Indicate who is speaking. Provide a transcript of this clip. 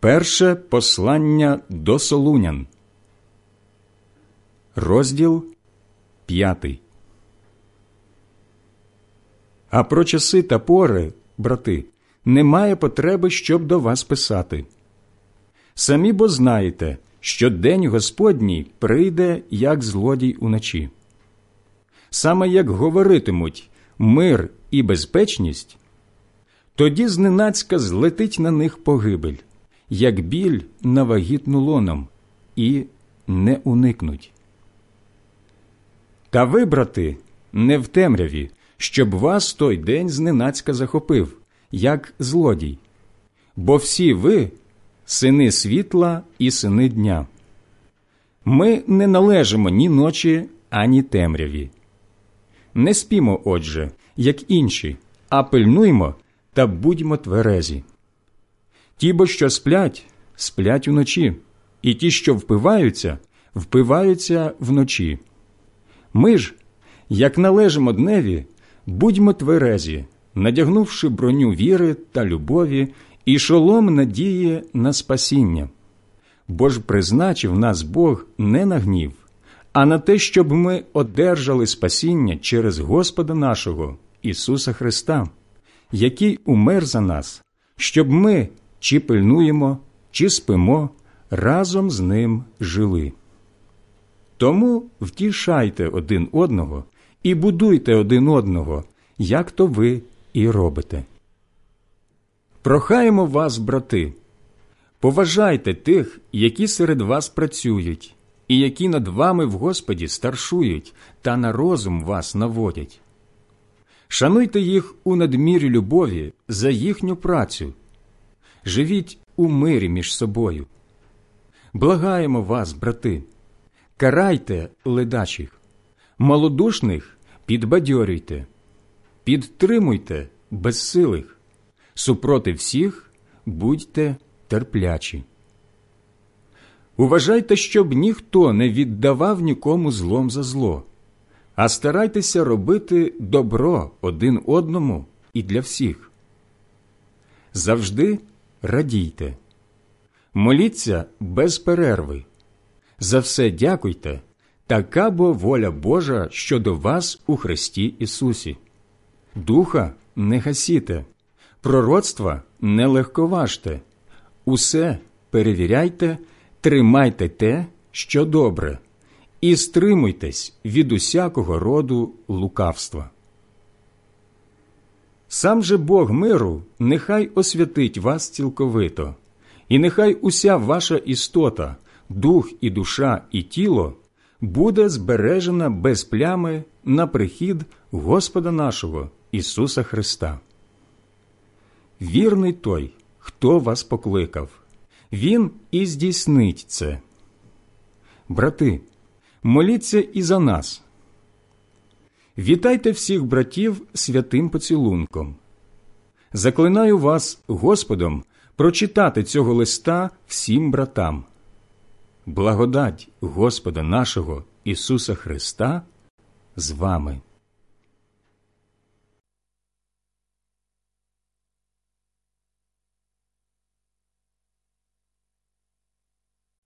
Speaker 1: Перше послання до Солунян, розділ п'ятий. А про часи та пори, брати, немає потреби, щоб до вас писати. Самі бо знаєте, що день Господній прийде, як злодій уночі. Саме як говоритимуть мир і безпечність, тоді зненацька злетить на них погибель, як біль на вагітну лоном, і не уникнуть. Та ви, брати, не в темряві, щоб вас той день зненацька захопив, як злодій. Бо всі ви сини світла і сини дня. Ми не належимо ні ночі, ані темряві. Не спімо, отже, як інші, а пильнуймо та будьмо тверезі. Ті, бо що сплять, сплять уночі, і ті, що впиваються, впиваються вночі. Ми ж, як належимо дневі, будьмо тверезі, надягнувши броню віри та любові і шолом надії на спасіння. Бо ж призначив нас Бог не на гнів, а на те, щоб ми одержали спасіння через Господа нашого Ісуса Христа, який умер за нас, щоб ми чи пильнуємо, чи спимо, разом з ним жили. Тому втішайте один одного і будуйте один одного, як то ви і робите. Прохаємо вас, брати, поважайте тих, які серед вас працюють, і які над вами в Господі старшують та на розум вас наводять. Шануйте їх у надмірі любові за їхню працю, живіть у мирі між собою. Благаємо вас, брати, карайте ледачих, малодушних підбадьорюйте, підтримуйте безсилих супроти всіх будьте терплячі. Уважайте, щоб ніхто не віддавав нікому злом за зло, а старайтеся робити добро один одному і для всіх. Завжди радійте, моліться без перерви. За все дякуйте, така бо воля Божа щодо вас у Христі Ісусі. Духа не гасіте пророцтва не легковажте, усе перевіряйте, тримайте те, що добре, і стримуйтесь від усякого роду лукавства. Сам же Бог миру нехай освятить вас цілковито, і нехай уся ваша істота, дух і душа, і тіло буде збережена без плями на прихід Господа нашого Ісуса Христа. Вірний той, хто вас покликав, він і здійснить це. Брати, моліться і за нас. Вітайте всіх братів святим поцілунком. Заклинаю вас Господом прочитати цього листа всім братам. Благодать Господа нашого Ісуса Христа з вами.